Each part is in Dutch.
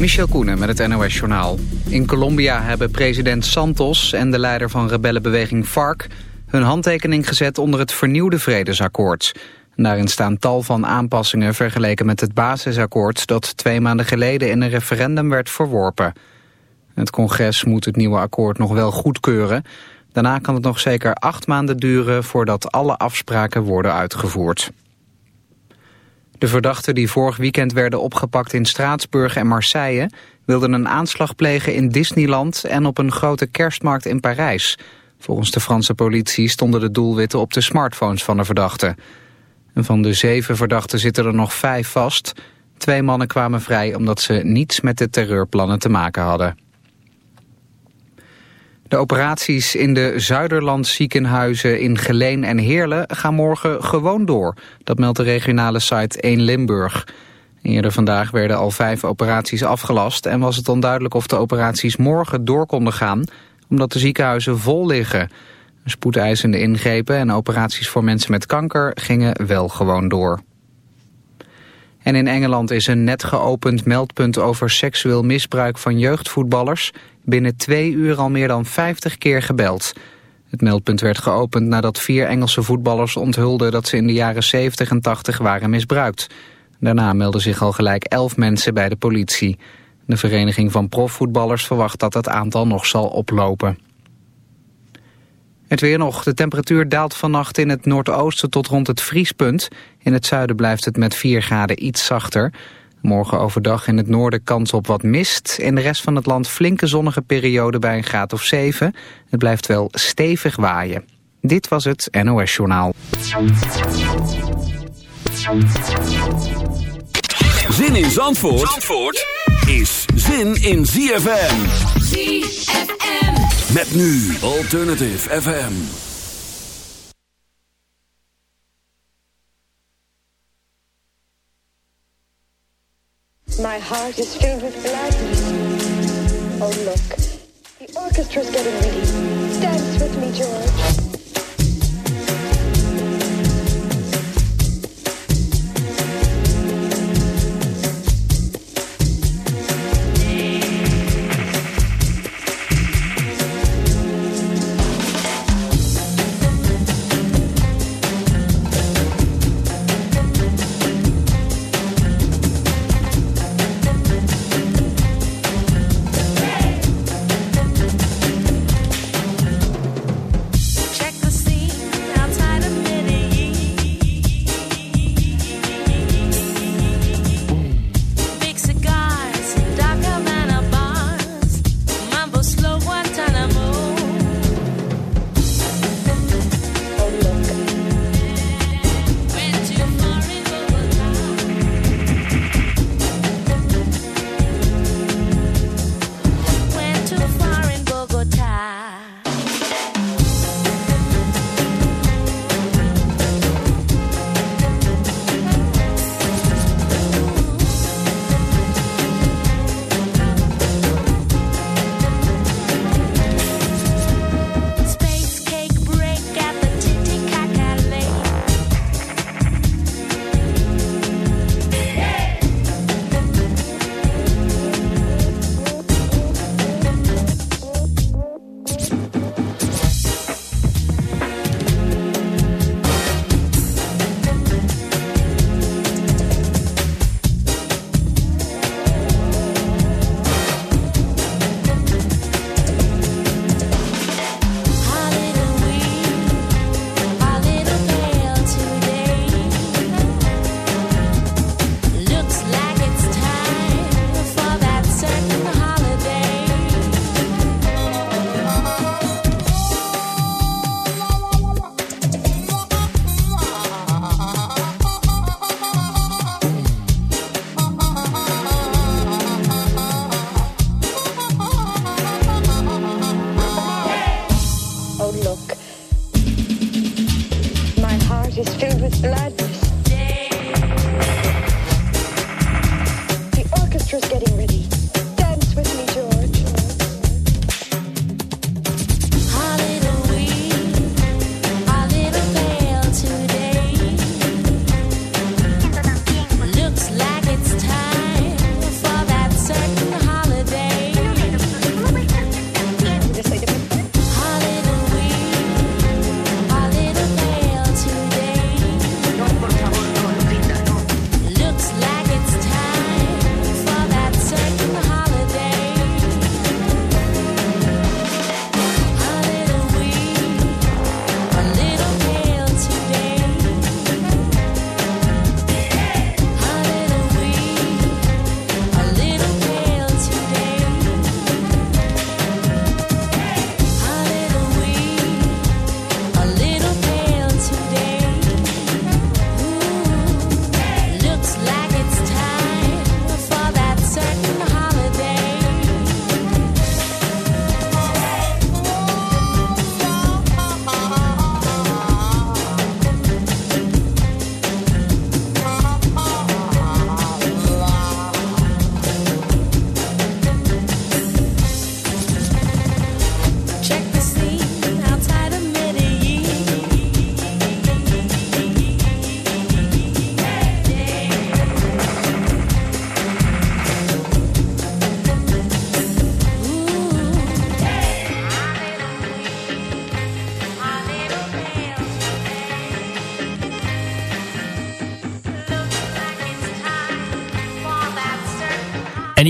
Michel Koenen met het NOS-journaal. In Colombia hebben president Santos en de leider van rebellenbeweging FARC... hun handtekening gezet onder het vernieuwde vredesakkoord. Daarin staan tal van aanpassingen vergeleken met het basisakkoord... dat twee maanden geleden in een referendum werd verworpen. Het congres moet het nieuwe akkoord nog wel goedkeuren. Daarna kan het nog zeker acht maanden duren... voordat alle afspraken worden uitgevoerd. De verdachten die vorig weekend werden opgepakt in Straatsburg en Marseille... wilden een aanslag plegen in Disneyland en op een grote kerstmarkt in Parijs. Volgens de Franse politie stonden de doelwitten op de smartphones van de verdachten. En van de zeven verdachten zitten er nog vijf vast. Twee mannen kwamen vrij omdat ze niets met de terreurplannen te maken hadden. De operaties in de Zuiderland ziekenhuizen in Geleen en Heerlen gaan morgen gewoon door. Dat meldt de regionale site 1 Limburg. Eerder vandaag werden al vijf operaties afgelast en was het onduidelijk of de operaties morgen door konden gaan, omdat de ziekenhuizen vol liggen. Spoedeisende ingrepen en operaties voor mensen met kanker gingen wel gewoon door. En in Engeland is een net geopend meldpunt over seksueel misbruik van jeugdvoetballers binnen twee uur al meer dan 50 keer gebeld. Het meldpunt werd geopend nadat vier Engelse voetballers onthulden dat ze in de jaren 70 en 80 waren misbruikt. Daarna melden zich al gelijk elf mensen bij de politie. De Vereniging van Profvoetballers verwacht dat het aantal nog zal oplopen. Het weer nog. De temperatuur daalt vannacht in het noordoosten tot rond het vriespunt. In het zuiden blijft het met 4 graden iets zachter. Morgen overdag in het noorden kans op wat mist. In de rest van het land flinke zonnige periode bij een graad of 7. Het blijft wel stevig waaien. Dit was het NOS Journaal. Zin in Zandvoort, Zandvoort is zin in ZFM. ZFM. Met nu Alternative FM. My heart is filled with gladness. Oh, look. The orchestra's getting ready. Dance with me, George.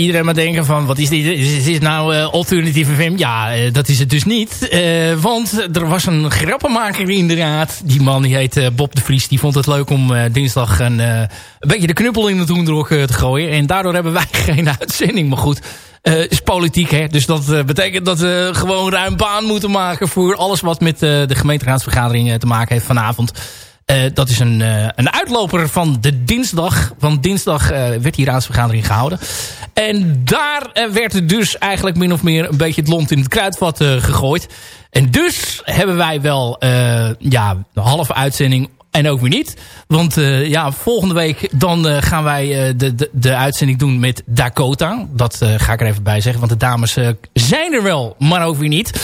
Iedereen maar denken van, wat is dit? Is dit nou uh, alternatieve film? Ja, uh, dat is het dus niet. Uh, want er was een grappenmaker inderdaad. Die man die heet Bob de Vries. Die vond het leuk om dinsdag een, beetje de knuppel in het hoendrok te gooien. En daardoor hebben wij geen uitzending. Maar goed, is politiek hè. Dus dat betekent dat we gewoon ruim baan moeten maken... voor alles wat met de gemeenteraadsvergadering te maken heeft vanavond... Uh, dat is een, uh, een uitloper van de dinsdag. Want dinsdag uh, werd die raadsvergadering gehouden. En daar werd dus eigenlijk min of meer een beetje het lont in het kruidvat gegooid. En dus hebben wij wel ja, een halve uitzending en ook weer niet. Want uh, ja, volgende week dan uh, gaan wij uh, de, de, de uitzending doen met Dakota. Dat ga ik er even bij zeggen. Want de dames zijn er wel, maar ook weer niet.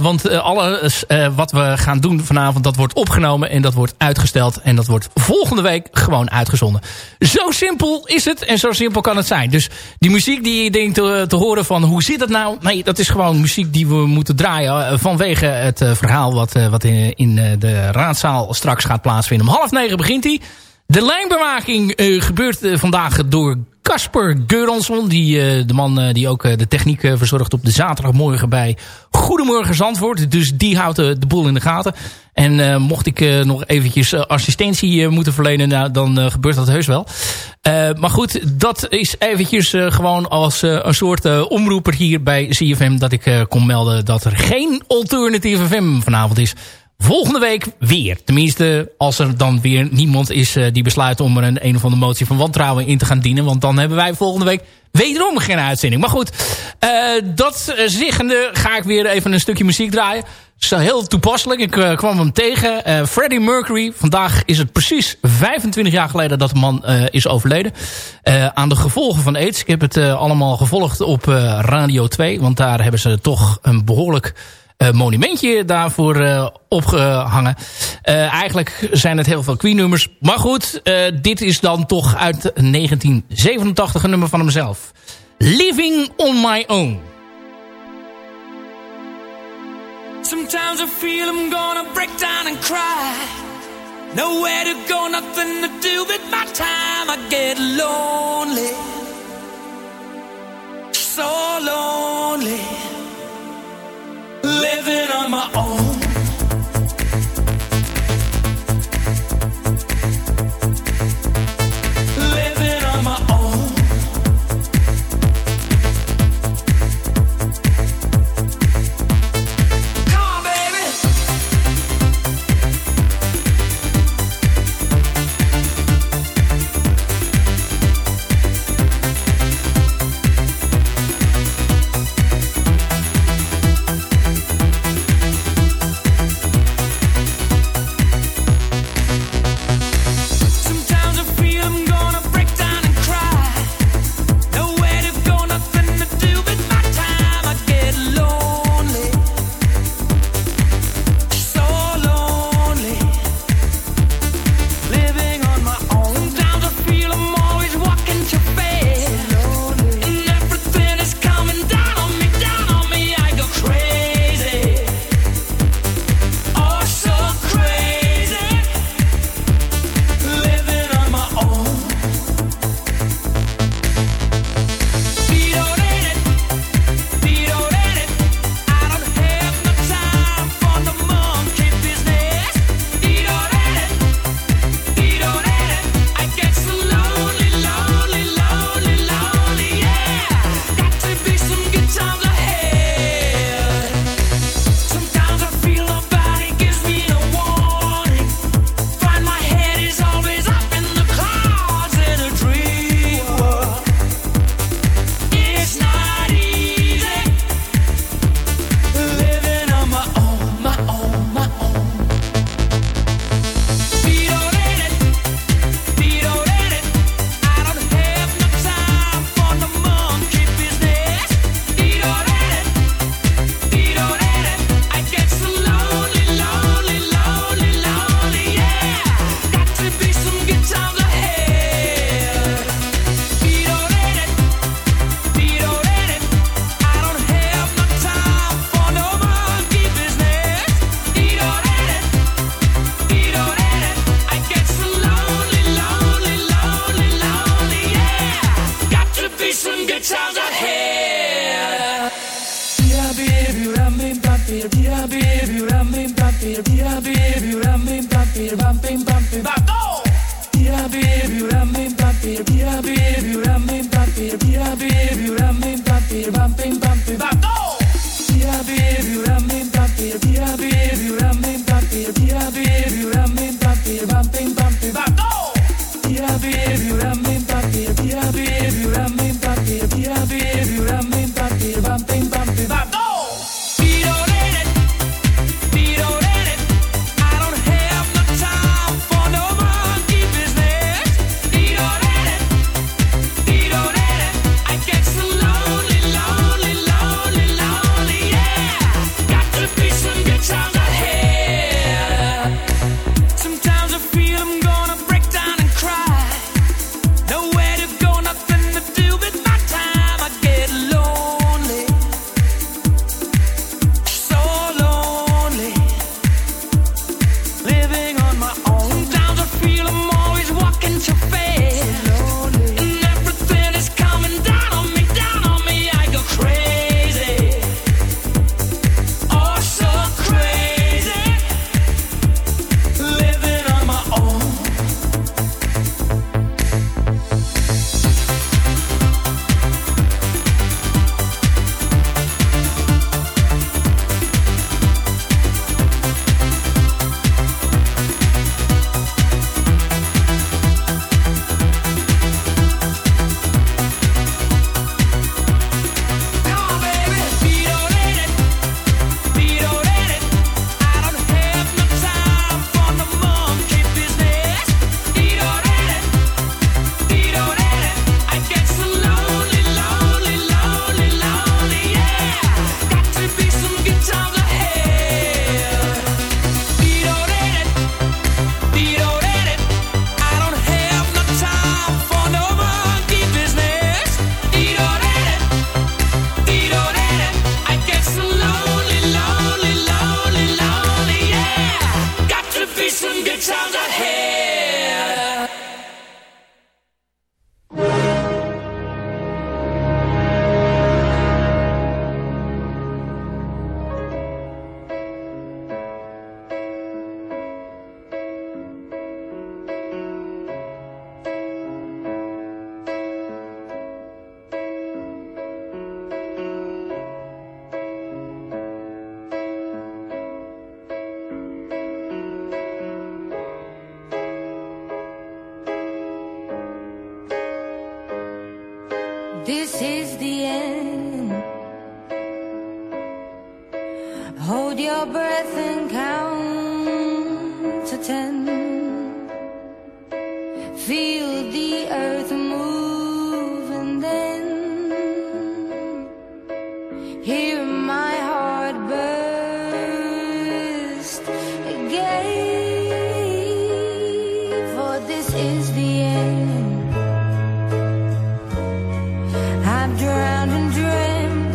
want alles wat we gaan doen vanavond, dat wordt opgenomen en dat wordt uitgesteld. En dat wordt volgende week gewoon uitgezonden. Zo simpel is het en zo simpel kan het zijn. Dus die muziek die je denkt te, te horen van hoe zit het nou? Nee, dat is gewoon muziek die we moeten draaien vanwege het verhaal wat, wat in, in de raadzaal straks gaat plaatsvinden. Om half negen begint hij. De lijnbewaking uh, gebeurt uh, vandaag door Casper Geuransson. Die, uh, de man die ook de techniek verzorgt op de zaterdagmorgen bij Goedemorgen Zandvoort. Dus die houdt de boel in de gaten. En mocht ik nog eventjes assistentie moeten verlenen, nou, dan gebeurt dat heus wel. maar goed, dat is eventjes gewoon als een soort omroeper hier bij CFM... dat ik kon melden dat er geen alternatieve FM vanavond is volgende week weer. Tenminste, als er dan weer niemand is uh, die besluit om er een, een of andere motie van wantrouwen in te gaan dienen. Want dan hebben wij volgende week wederom geen uitzending. Maar goed, uh, dat zeggende ga ik weer even een stukje muziek draaien. is heel toepasselijk. Ik uh, kwam hem tegen. Freddie Mercury. Vandaag is het precies 25 jaar geleden dat de man is overleden. aan de gevolgen van aids. Ik heb het allemaal gevolgd op Radio 2. Want daar hebben ze toch een behoorlijk monumentje daarvoor uh, opgehangen. Uh, eigenlijk zijn het heel veel Queen-nummers. Maar goed, dit is dan toch uit 1987 een nummer van hemzelf. Living on my own. Sometimes I feel I'm gonna break down and cry. Nowhere to go, to do my time. I get lonely. So lonely. Living on my own.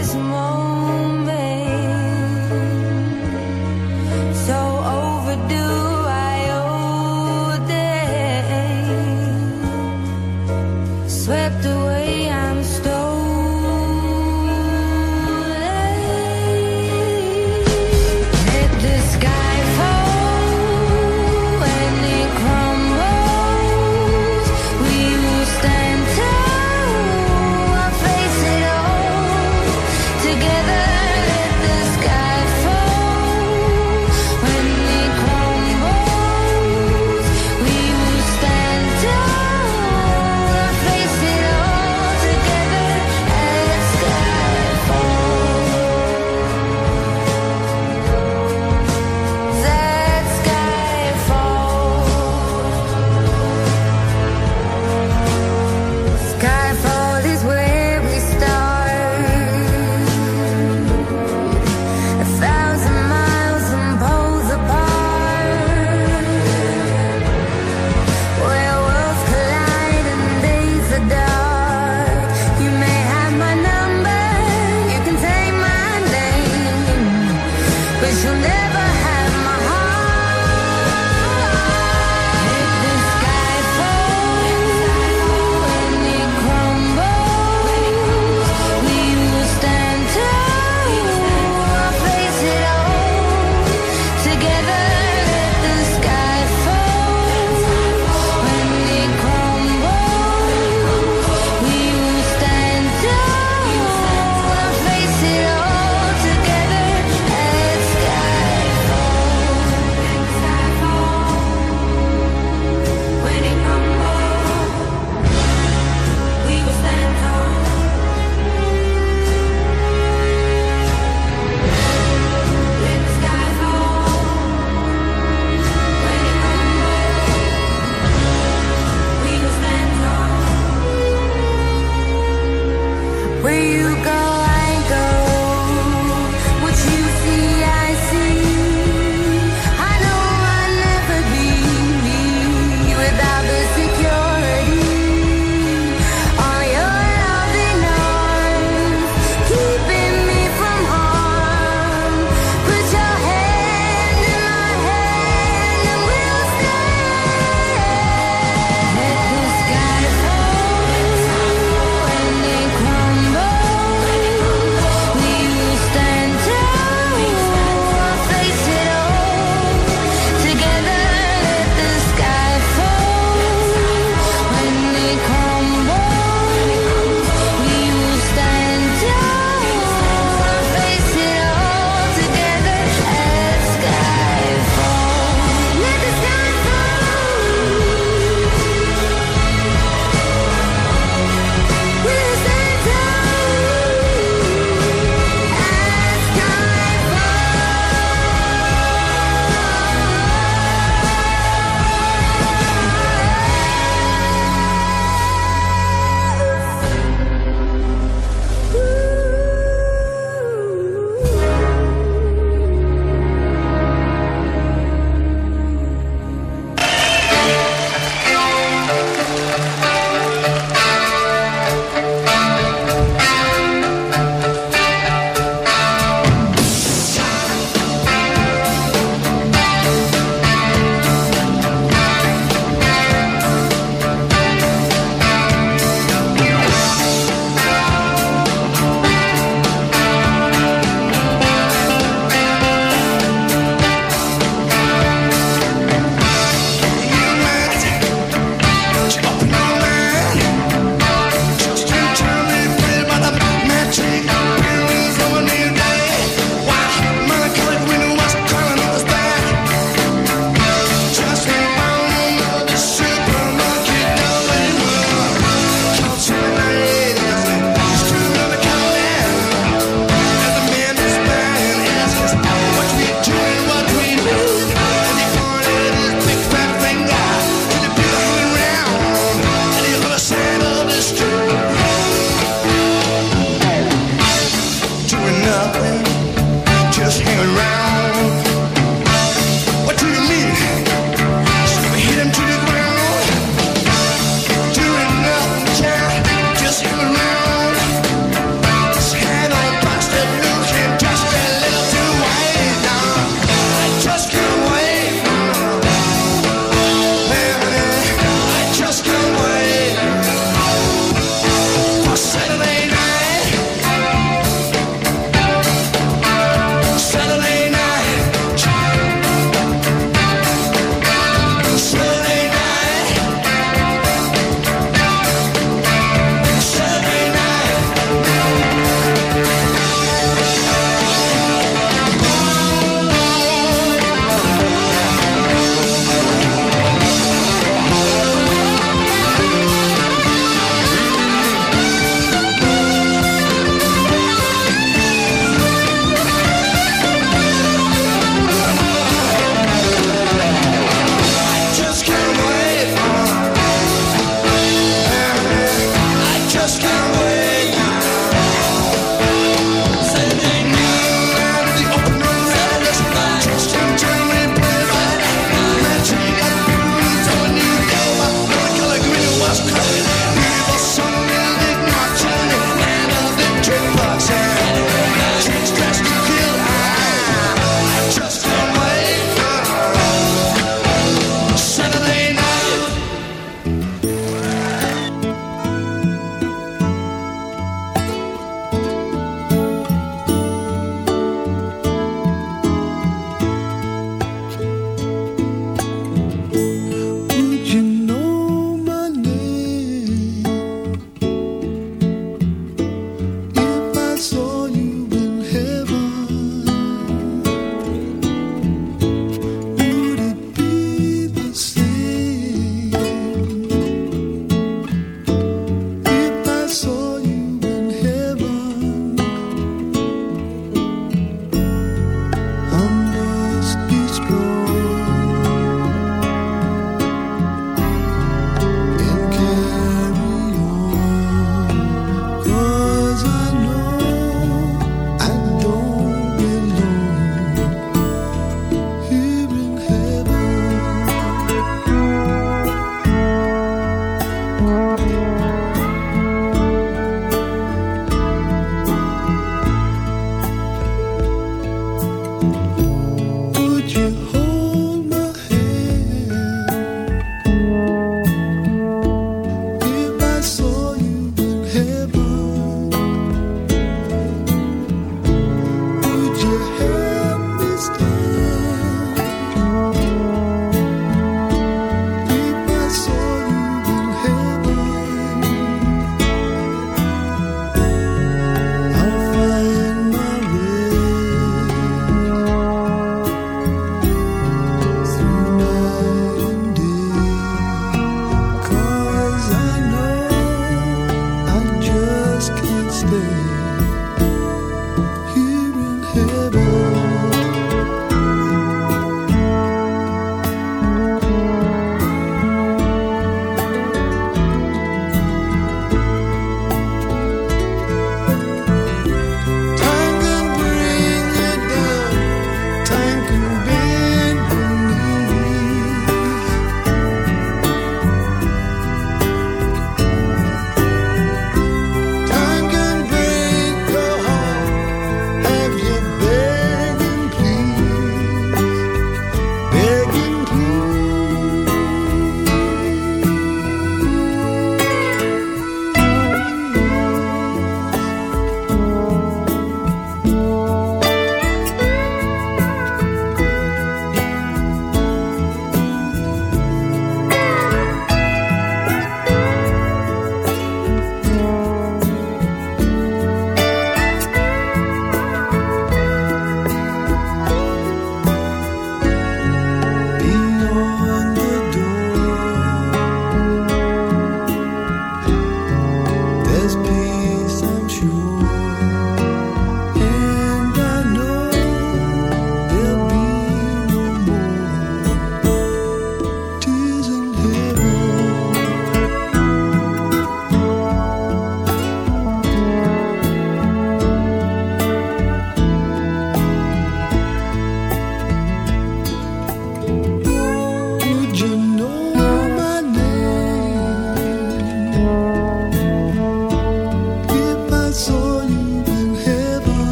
is more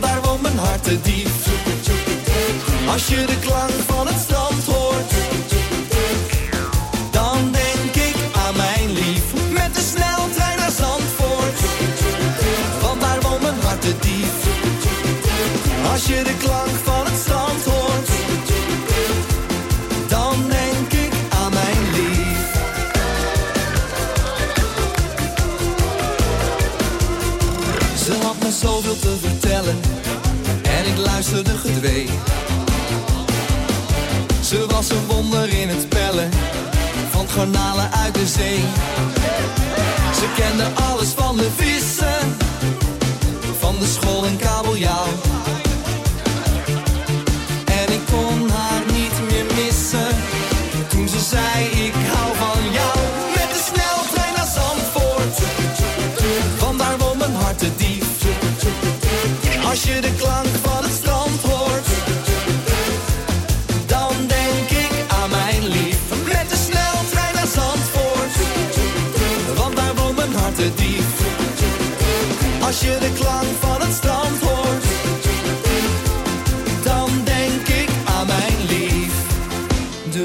want daar woont mijn hart te diep. Als je de klank van het strand hoort, dan denk ik aan mijn lief. Met de sneltrein naar Zandvoort, want daar woont mijn hart te diep. Als je de klank van het strand hoort. luisterde gedwee. Ze was een wonder in het spellen van garnalen uit de zee. Ze kende alles van de vissen, van de school en kabeljauw. En ik kon haar niet meer missen, toen ze zei ik hou van jou. Met de sneltrein naar Zandvoort, Vandaar daar won mijn hart te. Als je de klank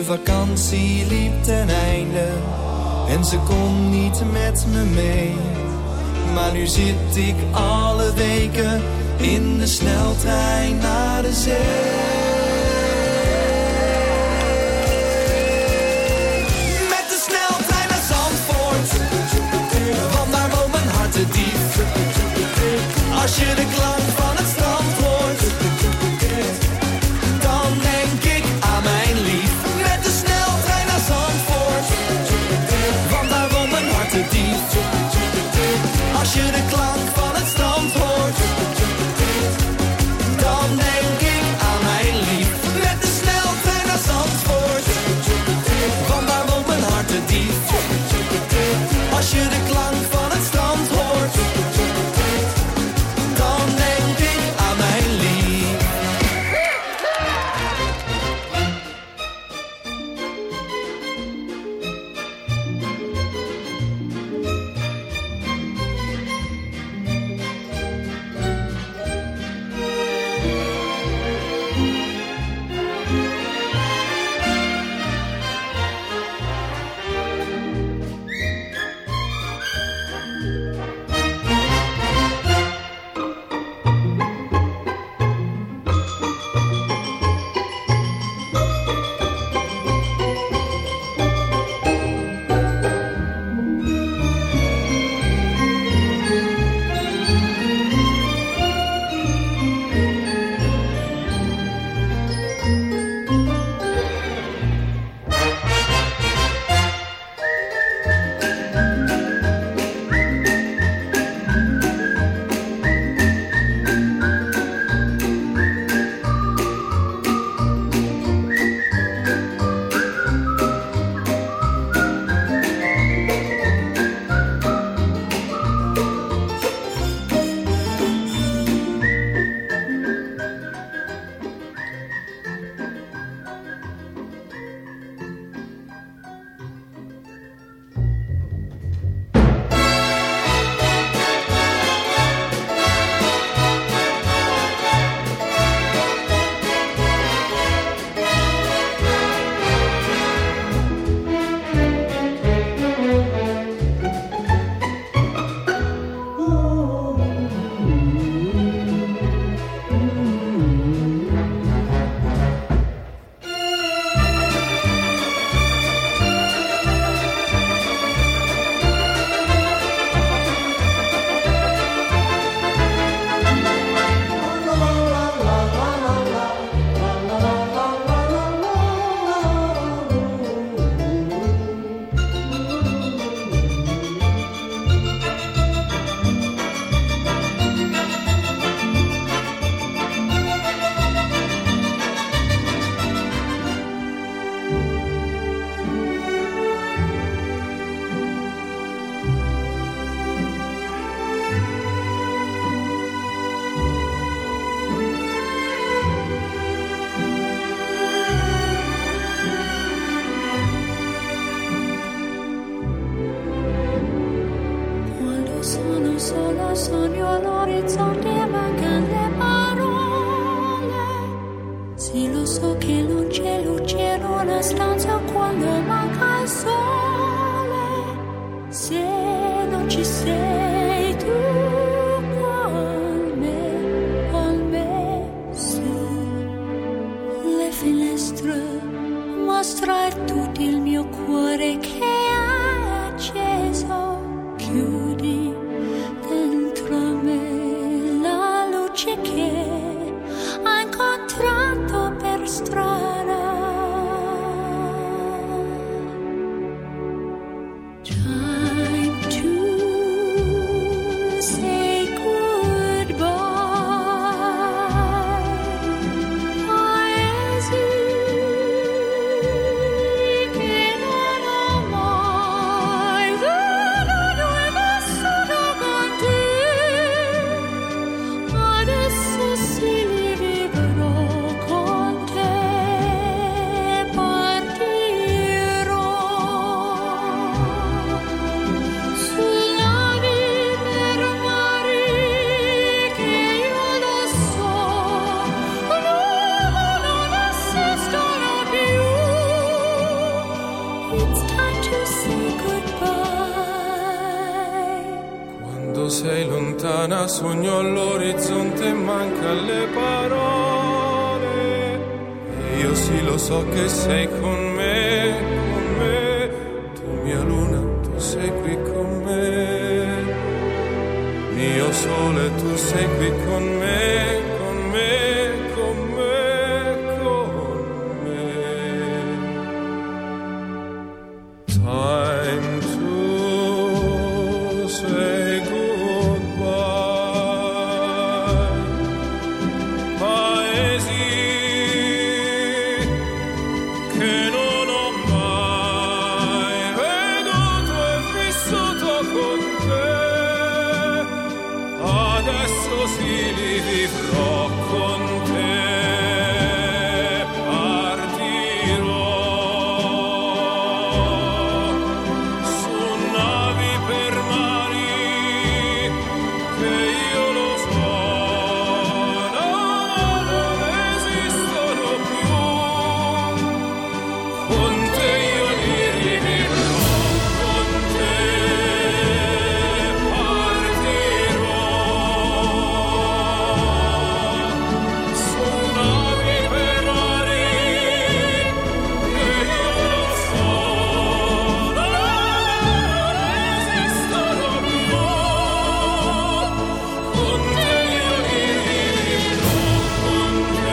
vakantie liep ten einde en ze kon niet met me mee. Maar nu zit ik alle weken in de sneltrein naar de zee. Met de sneltrein naar Sandpoort, want daar woont mijn hart te diep. Als je de klaar cielo, cielo, cielo, una stanza quando manca il sole.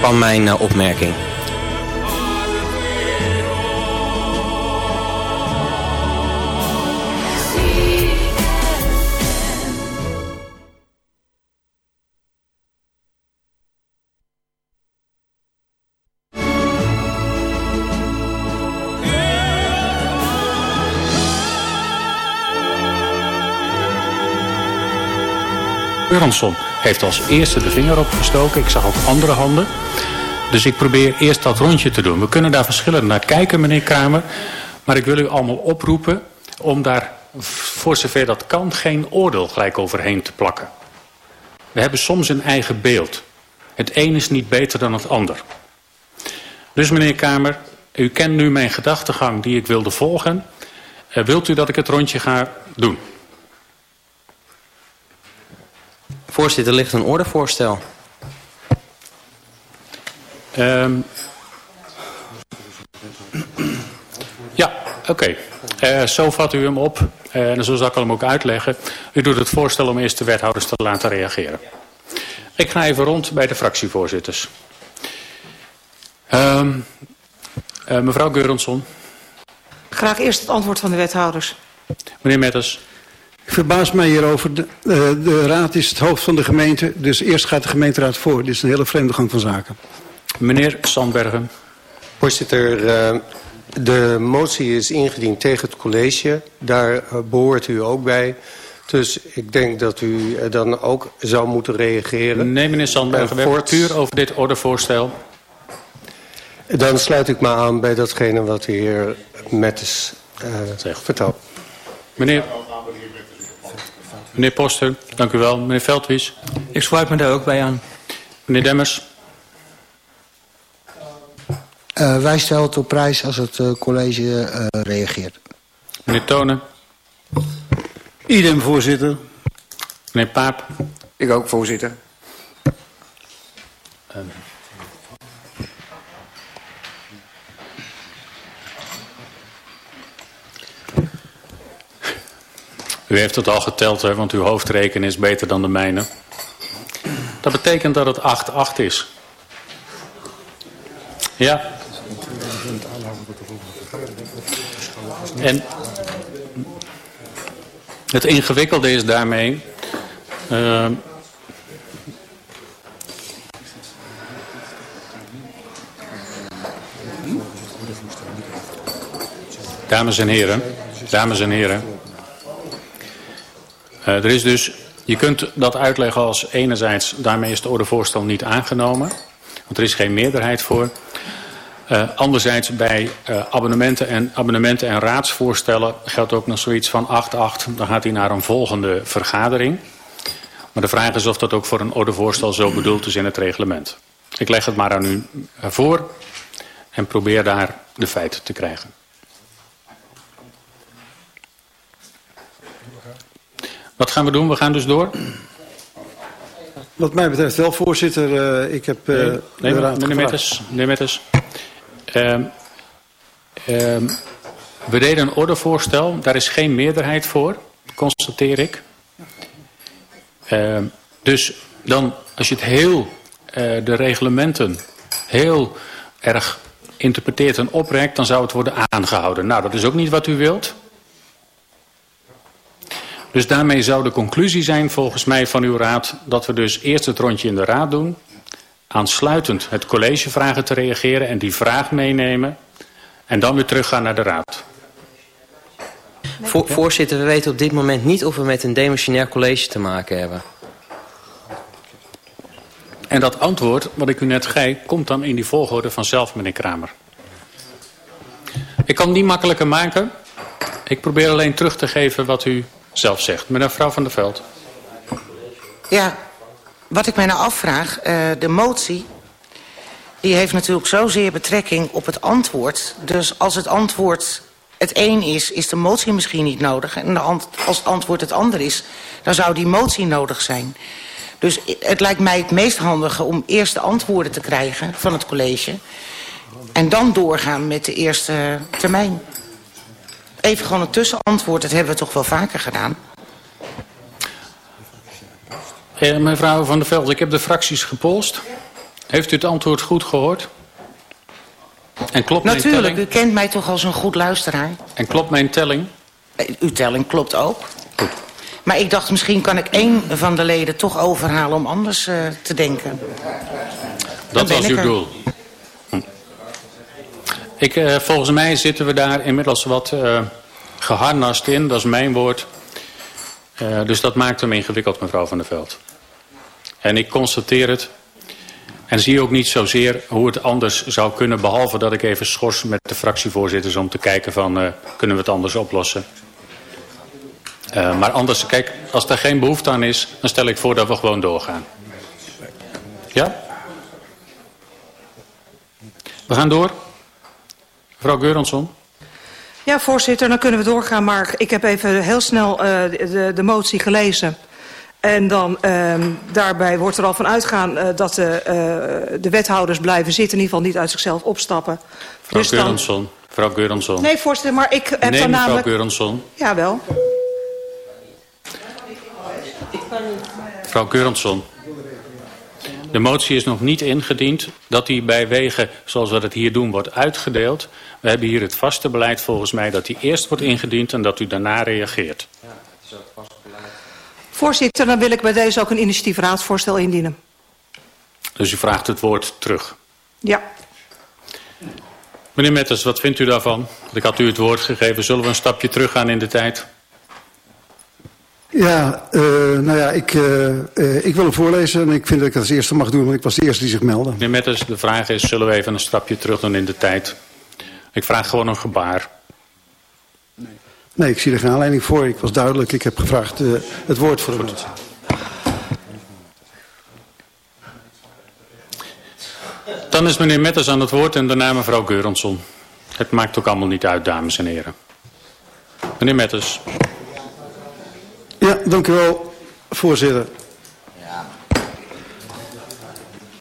Van mijn eh, opmerking. Göransson heeft als eerste de vinger opgestoken. Ik zag ook andere handen. Dus ik probeer eerst dat rondje te doen. We kunnen daar verschillend naar kijken, meneer Kramer. Maar ik wil u allemaal oproepen om daar, voor zover dat kan, geen oordeel gelijk overheen te plakken. We hebben soms een eigen beeld. Het een is niet beter dan het ander. Dus meneer Kamer, u kent nu mijn gedachtegang die ik wilde volgen. Eh, wilt u dat ik het rondje ga doen? Voorzitter, er ligt een ordevoorstel. Ehm ja, oké. Eh, zo vat u hem op. Eh, en zo zal ik hem ook uitleggen. U doet het voorstel om eerst de wethouders te laten reageren. Ik ga even rond bij de fractievoorzitters. Ehm eh, mevrouw Geurensson, Graag eerst het antwoord van de wethouders. meneer Metters, Ik verbaas mij hierover. De, eh, de raad is het hoofd van de gemeente, dus eerst gaat de gemeenteraad voor. Dit is een hele vreemde gang van zaken. meneer Sandbergen, Voorzitter, eh, de motie is ingediend tegen het college. Daar eh, behoort u ook bij. Dus ik denk dat u dan ook zou moeten reageren. nee meneer Sandbergen, we hebben het puur over dit ordevoorstel. Dan sluit ik me aan bij datgene wat de heer Mettes eh Zegt. vertelt. Meneer, meneer Poster, dank u wel. Meneer Veldwies, Ik sluit me daar ook bij aan. meneer Demmers, Eh, wij stellen het op prijs als het eh, college eh, reageert. meneer Tonen, Idem, voorzitter. meneer Paap. Ik ook, voorzitter. U heeft het al geteld, hè, want uw hoofdrekenen is beter dan de mijne. Dat betekent dat het 8-8 is. Ja. En het ingewikkelde is daarmee... eh, dames en heren, dames en heren... Uh, er is dus, je kunt dat uitleggen als enerzijds, daarmee is het ordevoorstel niet aangenomen. Want er is geen meerderheid voor. Uh, anderzijds bij uh, abonnementen, en, abonnementen en raadsvoorstellen geldt ook nog zoiets van 8-8. Dan gaat hij naar een volgende vergadering. Maar de vraag is of dat ook voor een ordevoorstel zo bedoeld is in het reglement. Ik leg het maar aan u voor en probeer daar de feiten te krijgen. Wat gaan we doen? We gaan dus door? Wat mij betreft wel, voorzitter. Uh, ik heb uh, nee, nee, de raad meneer Metters, meneer Metters. Uh, we deden een ordevoorstel. Daar is geen meerderheid voor, constateer ik. dus dan, als je het heel, uh, de reglementen heel erg interpreteert en oprekt, dan zou het worden aangehouden. Nou, dat is ook niet wat u wilt. Dus daarmee zou de conclusie zijn volgens mij van uw raad dat we dus eerst het rondje in de raad doen. Aansluitend het college vragen te reageren en die vraag meenemen. En dan weer teruggaan naar de raad. Vo voorzitter, we weten op dit moment niet of we met een demissionair college te maken hebben. En dat antwoord, wat ik u net geef, komt dan in die volgorde vanzelf, meneer Kramer. Ik kan niet makkelijker maken. Ik probeer alleen terug te geven wat u zelf zegt. Mevrouw van der Veld. Ja, wat ik mij nou afvraag, uh, de motie... die heeft natuurlijk zozeer betrekking op het antwoord. Dus als het antwoord het een is, is de motie misschien niet nodig. En als het antwoord het ander is, dan zou die motie nodig zijn. Dus het lijkt mij het meest handige om eerst de antwoorden te krijgen van het college... en dan doorgaan met de eerste termijn. Even gewoon een tussenantwoord, dat hebben we toch wel vaker gedaan. Eh, mevrouw Van der Veld, ik heb de fracties gepolst. Heeft u het antwoord goed gehoord? En klopt Natuurlijk, mijn telling? u kent mij toch als een goed luisteraar. En klopt mijn telling? Eh, uw telling klopt ook. Goed. Maar ik dacht, misschien kan ik één van de leden toch overhalen om anders uh, te denken. Dat was uw doel. Ik, uh, volgens mij zitten we daar inmiddels wat uh, geharnast in. Dat is mijn woord. Uh, dus dat maakt hem ingewikkeld, mevrouw Van der Veld. En ik constateer het. En zie ook niet zozeer hoe het anders zou kunnen. Behalve dat ik even schors met de fractievoorzitters om te kijken van... Kunnen we het anders oplossen. Maar anders, kijk, als er geen behoefte aan is... dan stel ik voor dat we gewoon doorgaan. Ja? We gaan door. Mevrouw Geuransson. Ja, voorzitter, dan kunnen we doorgaan. Maar ik heb even heel snel uh, de, de motie gelezen. En dan uh, daarbij wordt er al van uitgaan uh, dat de, uh, de wethouders blijven zitten. In ieder geval niet uit zichzelf opstappen. Mevrouw dus Geuransson. Mevrouw Geuransson. Nee, voorzitter, maar ik heb nee, dan namelijk... mevrouw Geuransson. Jawel. Mevrouw Geuransson. De motie is nog niet ingediend dat die bij wegen, zoals we dat hier doen, wordt uitgedeeld. We hebben hier het vaste beleid volgens mij dat die eerst wordt ingediend en dat u daarna reageert. Ja, het is ook vaste beleid. Voorzitter, dan wil ik bij deze ook een initiatief raadsvoorstel indienen. Dus u vraagt het woord terug? Ja. Meneer Metters, wat vindt u daarvan? Ik had u het woord gegeven. Zullen we een stapje teruggaan in de tijd? Ja, uh, nou ja, ik, uh, uh, ik wil hem voorlezen en ik vind dat ik het als eerste mag doen, want ik was de eerste die zich meldde. Meneer Metters, de vraag is, zullen we even een stapje terug doen in de tijd? Ik vraag gewoon een gebaar. Nee, nee ik zie er geen aanleiding voor. Ik was duidelijk, ik heb gevraagd het woord voor de motie. Dan is meneer Metters aan het woord en daarna mevrouw Geuransson. Het maakt ook allemaal niet uit, dames en heren. Meneer Metters. Ja, dank u wel, voorzitter. Ja.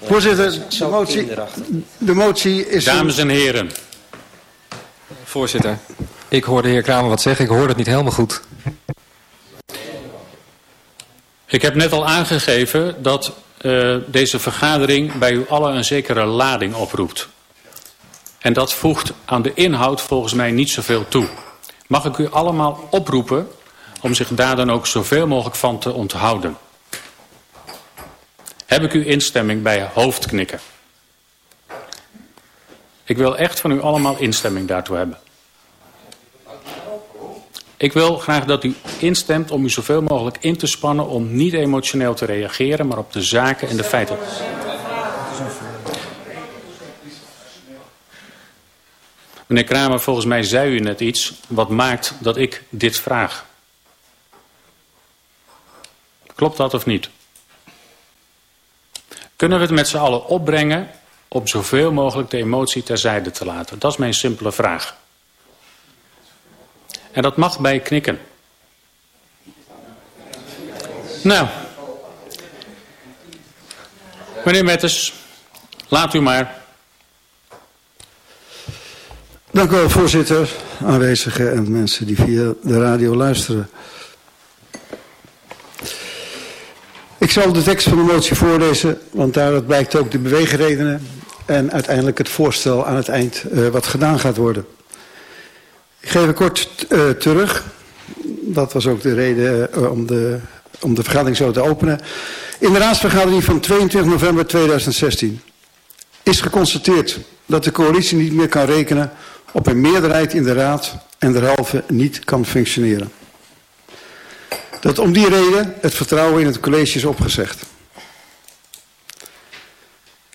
Voorzitter, de motie, de motie is... Dames en heren. Voorzitter, ik hoor de heer Kramer wat zeggen. Ik hoor het niet helemaal goed. Ik heb net al aangegeven dat uh, deze vergadering bij u allen een zekere lading oproept. En dat voegt aan de inhoud volgens mij niet zoveel toe. Mag ik u allemaal oproepen om zich daar dan ook zoveel mogelijk van te onthouden. Heb ik uw instemming bij hoofdknikken? Ik wil echt van u allemaal instemming daartoe hebben. Ik wil graag dat u instemt om u zoveel mogelijk in te spannen om niet emotioneel te reageren, maar op de zaken en de feiten. Meneer Kramer, volgens mij zei u net iets wat maakt dat ik dit vraag. Klopt dat of niet? Kunnen we het met z'n allen opbrengen om zoveel mogelijk de emotie terzijde te laten? Dat is mijn simpele vraag. En dat mag bij knikken. Nou. Meneer Metters, laat u maar. Dank u wel, voorzitter, aanwezigen en mensen die via de radio luisteren. Ik zal de tekst van de motie voorlezen, want daaruit blijkt ook de beweegredenen en uiteindelijk het voorstel aan het eind uh, wat gedaan gaat worden. Ik geef het kort uh, terug. Dat was ook de reden uh, om, de, om de vergadering zo te openen. In de raadsvergadering van 22 november 2016 is geconstateerd dat de coalitie niet meer kan rekenen op een meerderheid in de raad en derhalve niet kan functioneren. Dat om die reden het vertrouwen in het college is opgezegd.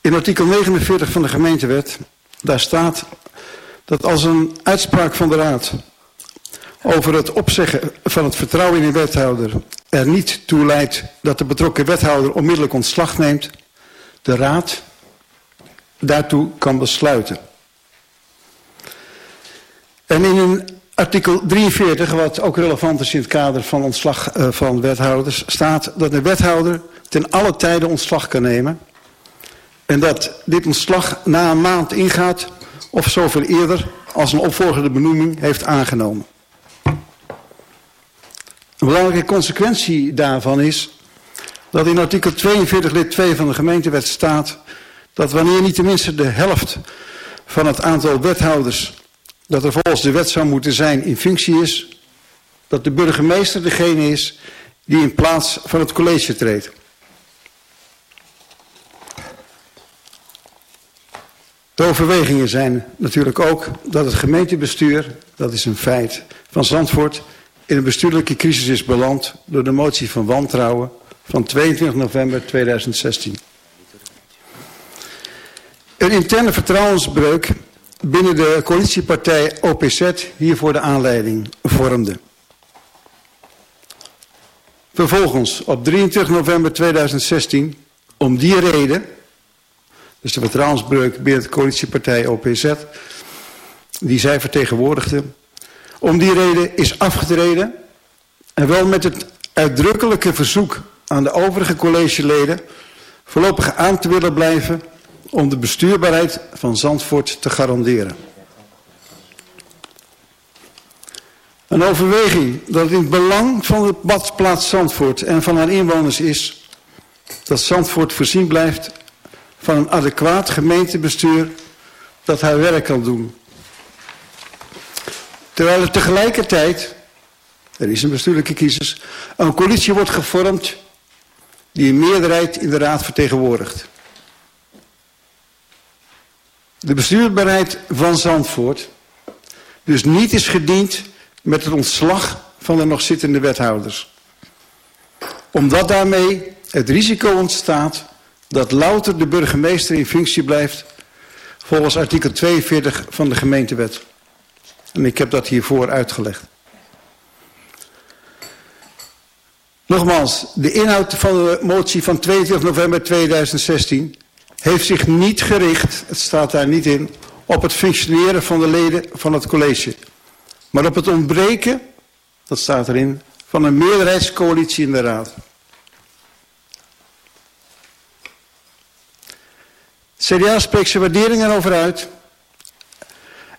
In artikel 49 van de gemeentewet, daar staat dat als een uitspraak van de raad over het opzeggen van het vertrouwen in een wethouder er niet toe leidt dat de betrokken wethouder onmiddellijk ontslag neemt, de raad daartoe kan besluiten. En in een artikel 43, wat ook relevant is in het kader van ontslag uh, van wethouders, staat dat de wethouder ten alle tijde ontslag kan nemen. En dat dit ontslag na een maand ingaat of zoveel eerder als een opvolger benoeming heeft aangenomen. Een belangrijke consequentie daarvan is dat in artikel 42 lid 2 van de gemeentewet staat dat wanneer niet tenminste de helft van het aantal wethouders dat er volgens de wet zou moeten zijn in functie is, dat de burgemeester degene is die in plaats van het college treedt. De overwegingen zijn natuurlijk ook dat het gemeentebestuur, dat is een feit, van Zandvoort in een bestuurlijke crisis is beland door de motie van wantrouwen van 22 november 2016. Een interne vertrouwensbreuk binnen de coalitiepartij OPZ hiervoor de aanleiding vormde. Vervolgens op 23 november 2016, om die reden, dus de vertrouwensbreuk binnen de coalitiepartij OPZ, die zij vertegenwoordigde, om die reden is afgetreden en wel met het uitdrukkelijke verzoek aan de overige collegeleden voorlopig aan te willen blijven om de bestuurbaarheid van Zandvoort te garanderen. Een overweging dat het in het belang van de badplaats Zandvoort en van haar inwoners is dat Zandvoort voorzien blijft van een adequaat gemeentebestuur dat haar werk kan doen. Terwijl er tegelijkertijd, er is een bestuurlijke kiezers, een coalitie wordt gevormd die een meerderheid in de raad vertegenwoordigt. De bestuurbaarheid van Zandvoort dus niet is gediend met het ontslag van de nog zittende wethouders. Omdat daarmee het risico ontstaat dat louter de burgemeester in functie blijft volgens artikel 42 van de gemeentewet. En ik heb dat hiervoor uitgelegd. Nogmaals, de inhoud van de motie van 22 november 2016 heeft zich niet gericht, het staat daar niet in, op het functioneren van de leden van het college. Maar op het ontbreken, dat staat erin, van een meerderheidscoalitie in de raad. CDA spreekt zijn waardering erover uit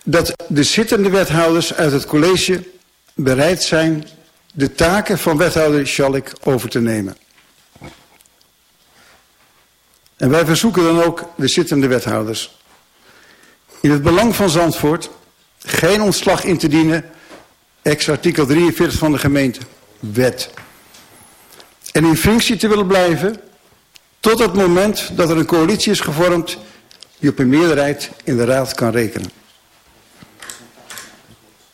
dat de zittende wethouders uit het college bereid zijn de taken van wethouder Schalk over te nemen. En wij verzoeken dan ook de zittende wethouders in het belang van Zandvoort geen ontslag in te dienen, ex artikel 43 van de gemeentewet. En in functie te willen blijven tot het moment dat er een coalitie is gevormd die op een meerderheid in de raad kan rekenen.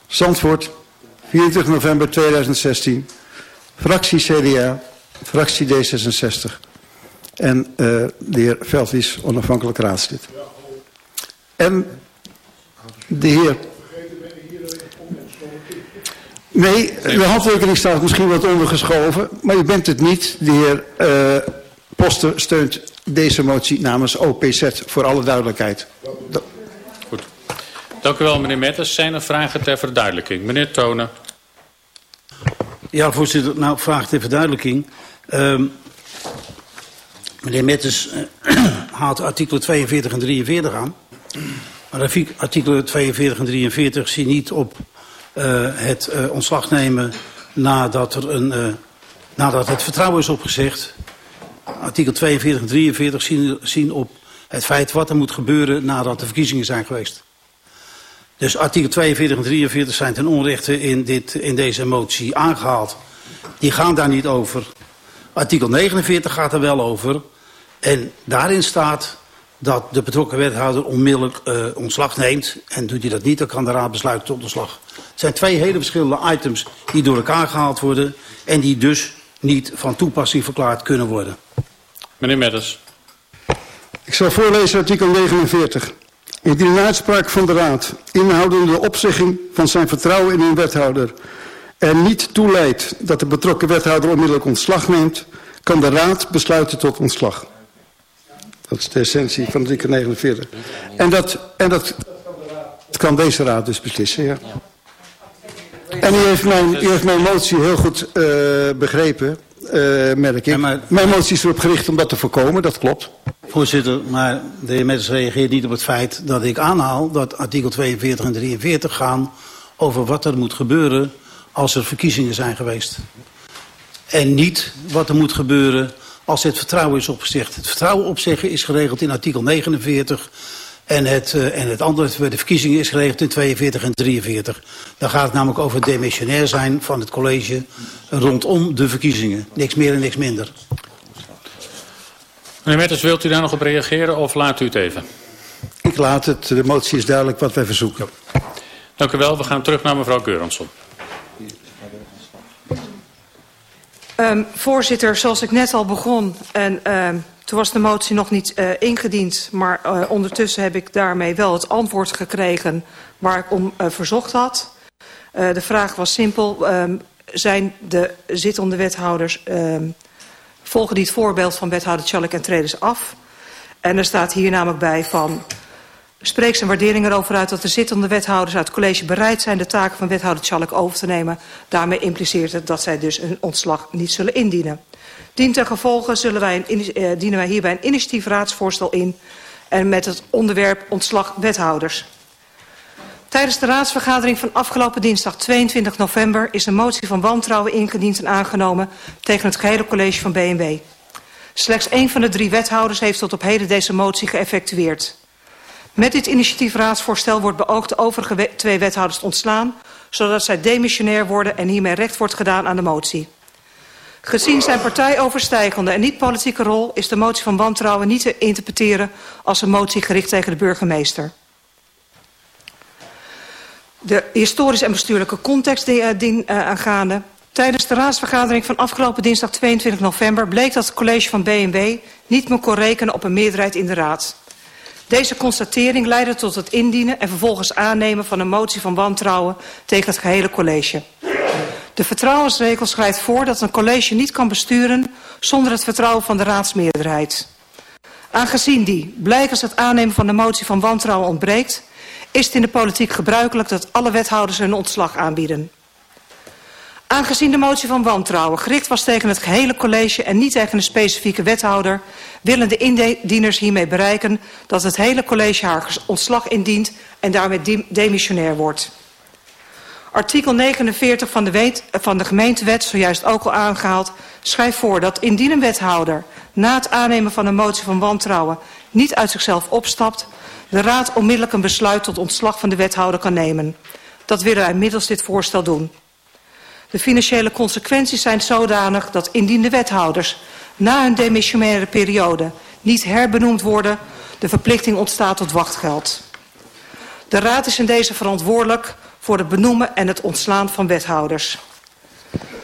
Zandvoort, 24 november 2016, fractie CDA, fractie D66 en uh, de heer Veldwies, onafhankelijk raadslid. En de heer... Nee, de handtekening staat misschien wat ondergeschoven, maar u bent het niet. De heer uh, Poster steunt deze motie namens OPZ, voor alle duidelijkheid. Goed. Dank u wel, meneer Metters. Zijn er vragen ter verduidelijking? Meneer Tonen. Ja, voorzitter. Nou, vraag ter verduidelijking. Um, meneer Mettes uh, haalt artikelen 42 en 43 aan. Maar artikelen 42 en 43 zien niet op uh, het uh, ontslag nemen nadat, er een, nadat het vertrouwen is opgezegd. Artikel 42 en 43 zien, zien op het feit wat er moet gebeuren nadat de verkiezingen zijn geweest. Dus artikel 42 en 43 zijn ten onrechte in, dit, in deze motie aangehaald. Die gaan daar niet over. Artikel 49 gaat er wel over. En daarin staat dat de betrokken wethouder onmiddellijk uh, ontslag neemt. En doet hij dat niet, dan kan de raad besluiten tot ontslag. Het zijn twee hele verschillende items die door elkaar gehaald worden... en die dus niet van toepassing verklaard kunnen worden. Meneer Medders. Ik zal voorlezen artikel 49. Indien een uitspraak van de Raad, inhoudende de opzegging van zijn vertrouwen in een wethouder, er niet toeleidt dat de betrokken wethouder onmiddellijk ontslag neemt, kan de Raad besluiten tot ontslag. Dat is de essentie van artikel 49. En dat, en dat, dat kan deze Raad dus beslissen, ja. En u heeft mijn, u heeft mijn motie heel goed uh, begrepen, uh, merk ik. Ja, maar... Mijn motie is erop gericht om dat te voorkomen, dat klopt. Voorzitter, maar de heer Metters reageert niet op het feit dat ik aanhaal dat artikel 42 en 43 gaan over wat er moet gebeuren als er verkiezingen zijn geweest. En niet wat er moet gebeuren als het vertrouwen is opgezegd. Het vertrouwen opzeggen is geregeld in artikel 49 en het, uh, en het andere bij de verkiezingen is geregeld in 42 en 43. Dan gaat het namelijk over het demissionair zijn van het college rondom de verkiezingen. Niks meer en niks minder. Meneer Metters, wilt u daar nog op reageren of laat u het even? Ik laat het. De motie is duidelijk wat wij verzoeken. Dank u wel. We gaan terug naar mevrouw Keuransson. Um, voorzitter, zoals ik net al begon... en um, toen was de motie nog niet uh, ingediend... maar uh, ondertussen heb ik daarmee wel het antwoord gekregen... waar ik om uh, verzocht had. De vraag was simpel. Um, zijn de zittende wethouders... Volgen die het voorbeeld van wethouder Tjallik en Tredes af. En er staat hier namelijk bij van... Spreek zijn waardering erover uit dat de zittende wethouders uit het college bereid zijn de taken van wethouder Tjallik over te nemen. Daarmee impliceert het dat zij dus een ontslag niet zullen indienen. Dien ten gevolge zullen wij een, uh, dienen wij hierbij een initiatiefraadsvoorstel in en met het onderwerp ontslag wethouders. Tijdens de raadsvergadering van afgelopen dinsdag 22 november is een motie van wantrouwen ingediend en aangenomen tegen het gehele college van BNW. Slechts één van de drie wethouders heeft tot op heden deze motie geëffectueerd. Met dit initiatiefraadsvoorstel wordt beoogd de overige we twee wethouders ontslaan, zodat zij demissionair worden en hiermee recht wordt gedaan aan de motie. Gezien zijn partijoverstijgende en niet-politieke rol is de motie van wantrouwen niet te interpreteren als een motie gericht tegen de burgemeester. De historische en bestuurlijke context dien uh, aangaande. Tijdens de raadsvergadering van afgelopen dinsdag 22 november bleek dat het college van BNW niet meer kon rekenen op een meerderheid in de raad. Deze constatering leidde tot het indienen en vervolgens aannemen van een motie van wantrouwen tegen het gehele college. De vertrouwensregel schrijft voor dat een college niet kan besturen zonder het vertrouwen van de raadsmeerderheid. Aangezien die, blijkens het aannemen van de motie van wantrouwen ontbreekt, is het in de politiek gebruikelijk dat alle wethouders hun ontslag aanbieden. Aangezien de motie van wantrouwen gericht was tegen het gehele college en niet tegen een specifieke wethouder, willen de indieners hiermee bereiken dat het hele college haar ontslag indient en daarmee demissionair wordt. Artikel 49 van de, wet, van de gemeentewet, zojuist ook al aangehaald, schrijft voor dat indien een wethouder na het aannemen van een motie van wantrouwen niet uit zichzelf opstapt, de raad onmiddellijk een besluit tot ontslag van de wethouder kan nemen. Dat willen wij middels dit voorstel doen. De financiële consequenties zijn zodanig dat indien de wethouders na hun demissionaire periode niet herbenoemd worden, de verplichting ontstaat tot wachtgeld. De raad is in deze verantwoordelijk voor het benoemen en het ontslaan van wethouders.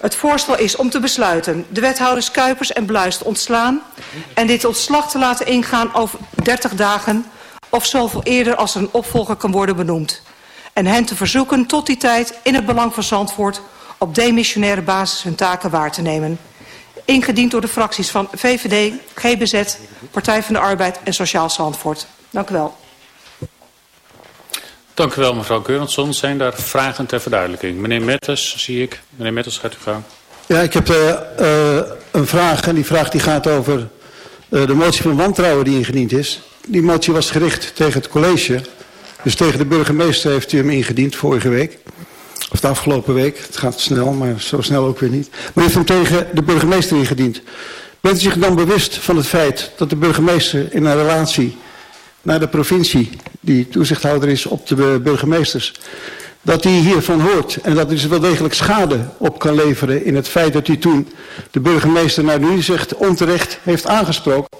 Het voorstel is om te besluiten de wethouders Kuipers en Bluis te ontslaan en dit ontslag te laten ingaan over 30 dagen of zoveel eerder als er een opvolger kan worden benoemd. En hen te verzoeken tot die tijd in het belang van Zandvoort op demissionaire basis hun taken waar te nemen. Ingediend door de fracties van VVD, GBZ, Partij van de Arbeid en Sociaal Zandvoort. Dank u wel. Dank u wel, mevrouw Keuransson. Zijn daar vragen ter verduidelijking? Meneer Metters, zie ik. Meneer Metters, gaat u gaan. Ja, ik heb uh, uh, een vraag en die vraag die gaat over uh, de motie van wantrouwen die ingediend is. Die motie was gericht tegen het college. Dus tegen de burgemeester heeft u hem ingediend vorige week. Of de afgelopen week. Het gaat snel, maar zo snel ook weer niet. Maar heeft hem tegen de burgemeester ingediend. Bent u zich dan bewust van het feit dat de burgemeester in een relatie naar de provincie, die toezichthouder is op de burgemeesters, dat hij hiervan hoort en dat hij dus wel degelijk schade op kan leveren in het feit dat hij toen de burgemeester naar nu zegt onterecht heeft aangesproken.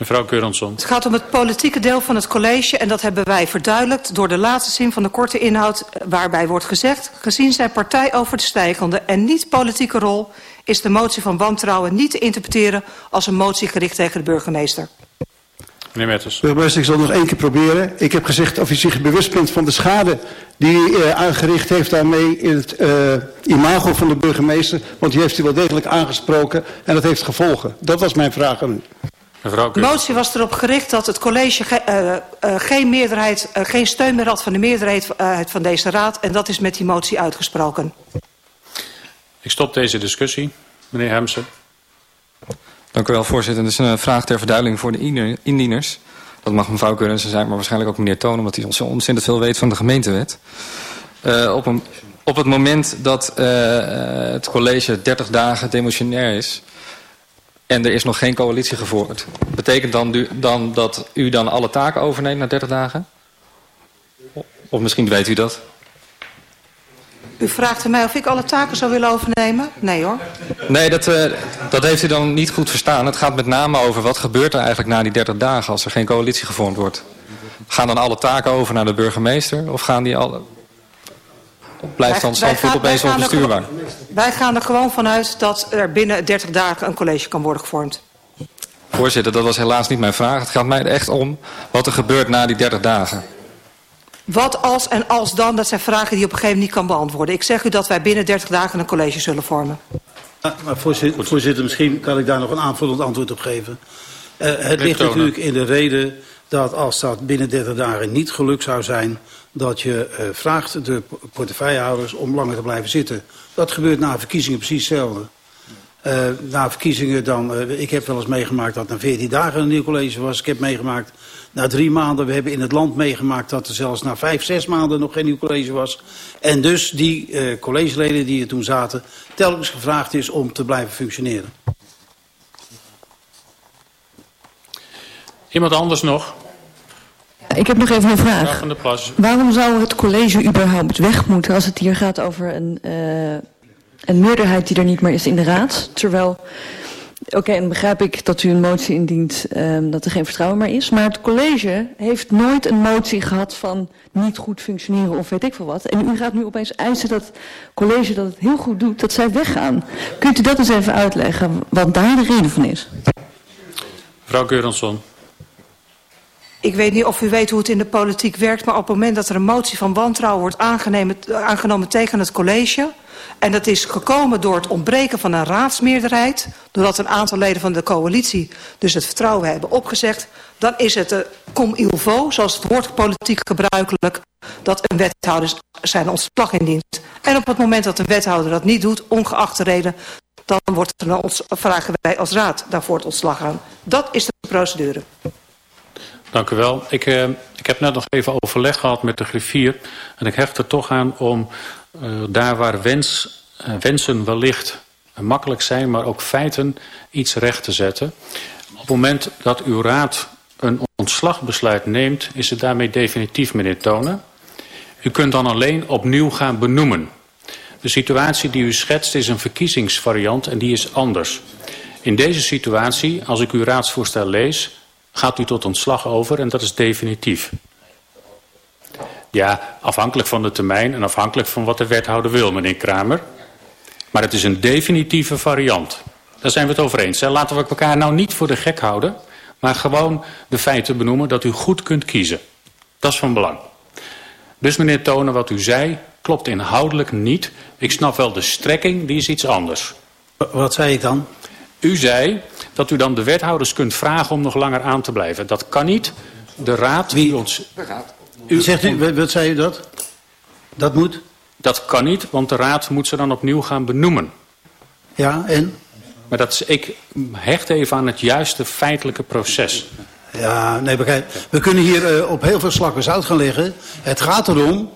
Mevrouw Keuransson. Het gaat om het politieke deel van het college en dat hebben wij verduidelijkt door de laatste zin van de korte inhoud waarbij wordt gezegd, gezien zijn partij over de stijgende en niet politieke rol is de motie van wantrouwen niet te interpreteren als een motie gericht tegen de burgemeester. Meneer Metters. Burgemeester, ik zal nog één keer proberen. Ik heb gezegd of u zich bewust bent van de schade die u uh, aangericht heeft daarmee in het uh, imago van de burgemeester. Want die heeft u wel degelijk aangesproken en dat heeft gevolgen. Dat was mijn vraag aan u. Mevrouw de motie was erop gericht dat het college ge uh, geen, meerderheid, geen steun meer had van de meerderheid van deze raad. En dat is met die motie uitgesproken. Ik stop deze discussie. Meneer Hemsen. Dank u wel, voorzitter. Dit is een vraag ter verduidelijking voor de indieners. Dat mag mevrouw Keurens zijn, maar waarschijnlijk ook meneer Toon... omdat hij zo ontzettend veel weet van de gemeentewet. Uh, op, een, op het moment dat uh, het college 30 dagen demotionair is... en er is nog geen coalitie gevoerd... betekent dan, dan dat u dan alle taken overneemt na 30 dagen? Of misschien weet u dat? U vraagt mij of ik alle taken zou willen overnemen? Nee hoor. Nee, dat, uh, dat heeft u dan niet goed verstaan. Het gaat met name over wat gebeurt er eigenlijk na die 30 dagen als er geen coalitie gevormd wordt. Gaan dan alle taken over naar de burgemeester of gaan die alle... Blijft dan Zandvoort opeens onbestuurbaar? Wij gaan er gewoon vanuit dat er binnen 30 dagen een college kan worden gevormd. Voorzitter, dat was helaas niet mijn vraag. Het gaat mij echt om wat er gebeurt na die 30 dagen. Wat als en als dan, dat zijn vragen die je op een gegeven moment niet kan beantwoorden. Ik zeg u dat wij binnen 30 dagen een college zullen vormen. Ja, maar voorzitter, voorzitter, misschien kan ik daar nog een aanvullend antwoord op geven. Uh, het ligt natuurlijk in de reden dat als dat binnen 30 dagen niet gelukt zou zijn... dat je uh, vraagt de portefeuillehouders om langer te blijven zitten. Dat gebeurt na verkiezingen precies hetzelfde. Uh, na verkiezingen dan, uh, ik heb wel eens meegemaakt dat na 14 dagen een nieuw college was. Ik heb meegemaakt na drie maanden. We hebben in het land meegemaakt dat er zelfs na vijf, zes maanden nog geen nieuw college was. En dus die uh, collegeleden die er toen zaten, telkens gevraagd is om te blijven functioneren. Iemand anders nog? Ik heb nog even een vraag. Waarom zou het college überhaupt weg moeten als het hier gaat over een, uh, een meerderheid die er niet meer is in de raad? Terwijl Oké, okay, en begrijp ik dat u een motie indient um, dat er geen vertrouwen meer is. Maar het college heeft nooit een motie gehad van niet goed functioneren of weet ik veel wat. En u gaat nu opeens eisen dat het college dat het heel goed doet, dat zij weggaan. Kunt u dat eens even uitleggen, wat daar de reden van is? Mevrouw Keuransson. Ik weet niet of u weet hoe het in de politiek werkt, maar op het moment dat er een motie van wantrouwen wordt aangenomen tegen het college En dat is gekomen door het ontbreken van een raadsmeerderheid. Doordat een aantal leden van de coalitie dus het vertrouwen hebben opgezegd. Dan is het de com il zoals het woord politiek gebruikelijk, dat een wethouder zijn ontslag indient. En op het moment dat een wethouder dat niet doet, ongeacht de reden, dan wordt er ons, vragen wij als raad daarvoor het ontslag aan. Dat is de procedure. Dank u wel. Ik, uh, ik heb net nog even overleg gehad met de griffier. En ik hecht er toch aan om uh, daar waar wens, uh, wensen wellicht makkelijk zijn, maar ook feiten iets recht te zetten. Op het moment dat uw raad een ontslagbesluit neemt, is het daarmee definitief, meneer Tonen. U kunt dan alleen opnieuw gaan benoemen. De situatie die u schetst is een verkiezingsvariant en die is anders. In deze situatie, als ik uw raadsvoorstel lees, gaat u tot ontslag over en dat is definitief. Ja, afhankelijk van de termijn en afhankelijk van wat de wethouder wil, meneer Kramer. Maar het is een definitieve variant. Daar zijn we het over eens. Laten we elkaar nou niet voor de gek houden, maar gewoon de feiten benoemen dat u goed kunt kiezen. Dat is van belang. Dus meneer Tonen, wat u zei, klopt inhoudelijk niet. Ik snap wel de strekking, die is iets anders. Wat zei ik dan? U zei dat u dan de wethouders kunt vragen om nog langer aan te blijven. Dat kan niet. De raad... Wie ons... U zegt u, wat zei u dat? Dat moet? Dat kan niet, want de raad moet ze dan opnieuw gaan benoemen. Ja, en? Maar dat is, ik hecht even aan het juiste feitelijke proces. Ja, nee, begrijp. We kunnen hier uh, op heel veel slakken zout gaan liggen. Het gaat erom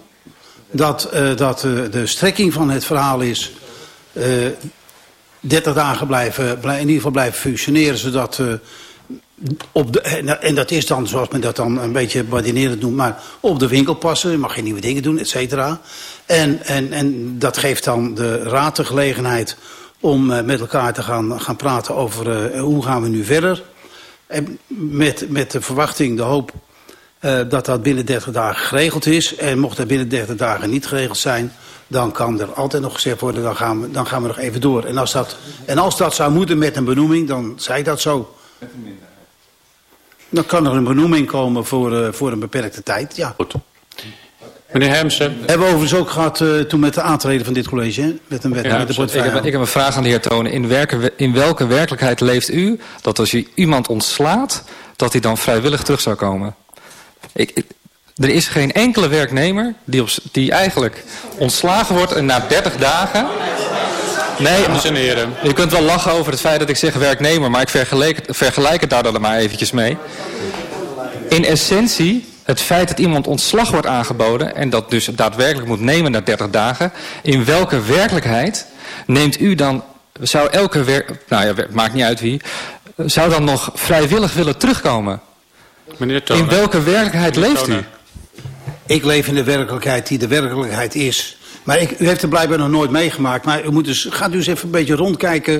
dat, uh, dat uh, de strekking van het verhaal is... 30 dagen blijven, in ieder geval blijven functioneren... zodat op de, en dat is dan, zoals men dat dan een beetje badinerend noemt... maar op de winkel passen, je mag geen nieuwe dingen doen, et cetera. En, en, en dat geeft dan de raad de gelegenheid om met elkaar te gaan, gaan praten over hoe gaan we nu verder... En met, met de verwachting, de hoop uh, dat dat binnen 30 dagen geregeld is. En mocht dat binnen 30 dagen niet geregeld zijn... dan kan er altijd nog gezegd worden, dan gaan we, dan gaan we nog even door. En als, dat, en als dat zou moeten met een benoeming, dan zei dat zo. Dan kan er een benoeming komen voor, uh, voor een beperkte tijd, ja. Goed. Meneer Hermsen. Hebben we overigens ook gehad uh, toen met de aantreden van dit college, hè? met een wet. Ja, met de ik, heb, ik heb een vraag aan de heer Tonen. In, werke, in welke werkelijkheid leeft u dat als u iemand ontslaat, dat hij dan vrijwillig terug zou komen? Ik, ik, er is geen enkele werknemer die, op, die eigenlijk ontslagen wordt en na 30 dagen... Nee, Dames en heren. je kunt wel lachen over het feit dat ik zeg werknemer, maar ik vergelijk, vergelijk het daar dan maar eventjes mee. In essentie het feit dat iemand ontslag wordt aangeboden... en dat dus daadwerkelijk moet nemen na 30 dagen... in welke werkelijkheid neemt u dan... zou elke werk... nou ja, maakt niet uit wie... zou dan nog vrijwillig willen terugkomen? Meneer Toner. In welke werkelijkheid Meneer leeft u? Ik leef in de werkelijkheid die de werkelijkheid is. Maar ik, u heeft het blijkbaar nog nooit meegemaakt. Maar u moet dus, gaat u eens even een beetje rondkijken